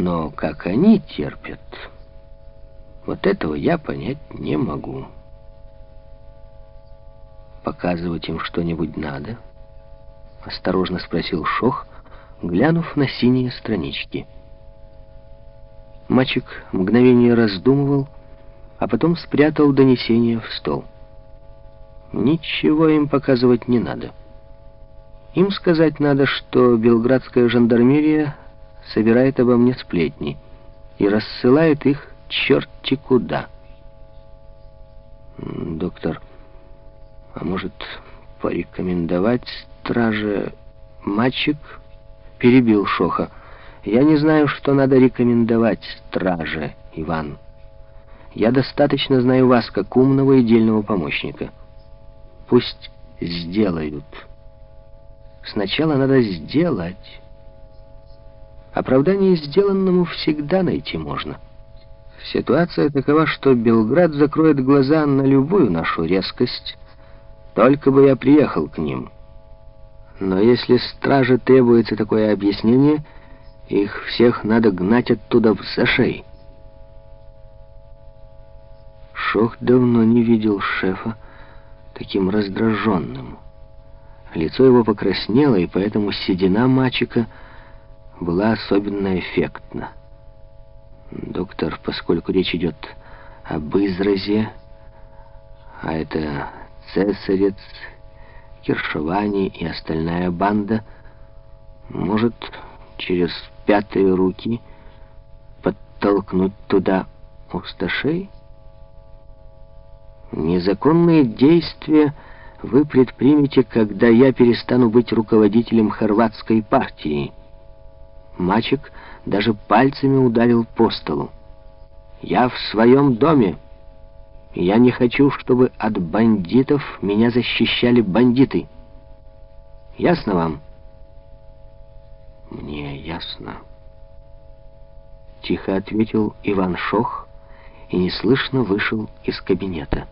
Но как они терпят, вот этого я понять не могу. Показывать им что-нибудь надо? Осторожно спросил Шох, глянув на синие странички. Мальчик мгновение раздумывал, а потом спрятал донесение в стол. Ничего им показывать не надо. Им сказать надо, что белградская жандармерия собирает обо мне сплетни и рассылает их черти куда. Доктор, а может порекомендовать страже мальчик? Перебил Шоха. Я не знаю, что надо рекомендовать страже, Иван. Я достаточно знаю вас, как умного и дельного помощника. Пусть сделают. Сначала надо сделать. Оправдание сделанному всегда найти можно. Ситуация такова, что Белград закроет глаза на любую нашу резкость, только бы я приехал к ним. Но если страже требуется такое объяснение, их всех надо гнать оттуда в зашей. Шох давно не видел шефа таким раздраженным. Лицо его покраснело, и поэтому седина мальчика была особенно эффектна. Доктор, поскольку речь идет об изразе, а это цесарец, Киршевани и остальная банда, может через пятые руки подтолкнуть туда усташей? Незаконные действия вы предпримете, когда я перестану быть руководителем хорватской партии. Мачек даже пальцами ударил по столу. Я в своем доме. Я не хочу, чтобы от бандитов меня защищали бандиты. Ясно вам? Мне ясно. Тихо ответил Иван Шох и неслышно вышел из кабинета.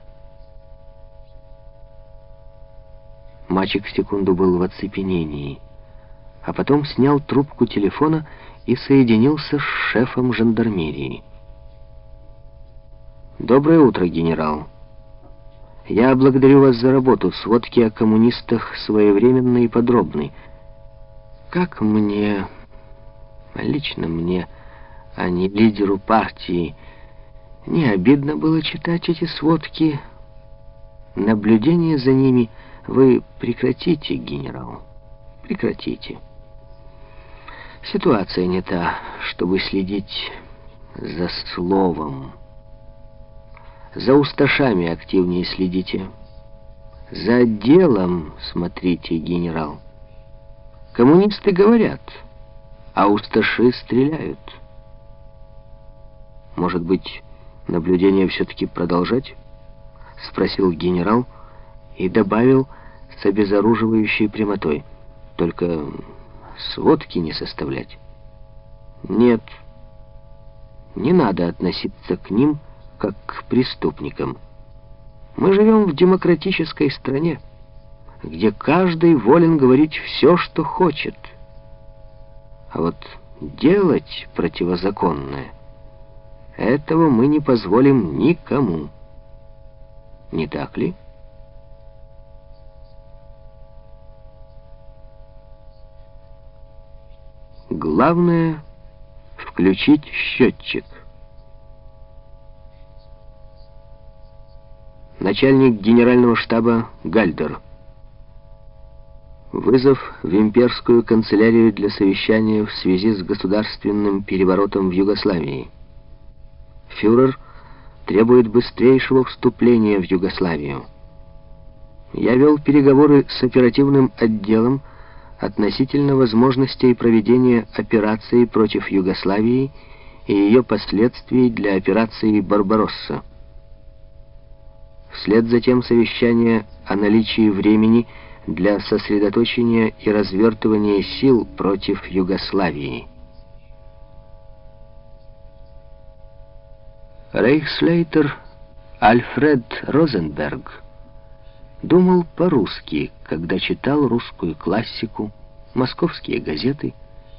Мальчик в секунду был в оцепенении, а потом снял трубку телефона и соединился с шефом жандармерии. «Доброе утро, генерал. Я благодарю вас за работу. Сводки о коммунистах своевременны и подробны. Как мне, лично мне, а не лидеру партии, не обидно было читать эти сводки. Наблюдение за ними — вы прекратите, генерал, прекратите. Ситуация не та, чтобы следить за словом. За усташами активнее следите. За делом смотрите, генерал. Коммунисты говорят, а усташи стреляют. Может быть, наблюдение все-таки продолжать? Спросил генерал и добавил, с обезоруживающей прямотой. Только сводки не составлять. Нет, не надо относиться к ним как к преступникам. Мы живем в демократической стране, где каждый волен говорить все, что хочет. А вот делать противозаконное, этого мы не позволим никому. Не так ли? Главное — включить счетчик. Начальник генерального штаба Гальдер. Вызов в имперскую канцелярию для совещания в связи с государственным переворотом в Югославии. Фюрер требует быстрейшего вступления в Югославию. Я вел переговоры с оперативным отделом относительно возможностей проведения операции против Югославии и ее последствий для операции «Барбаросса». Вслед за тем совещание о наличии времени для сосредоточения и развертывания сил против Югославии. Рейхслейтер Альфред Розенберг думал по-русски, когда читал русскую классику, московские газеты –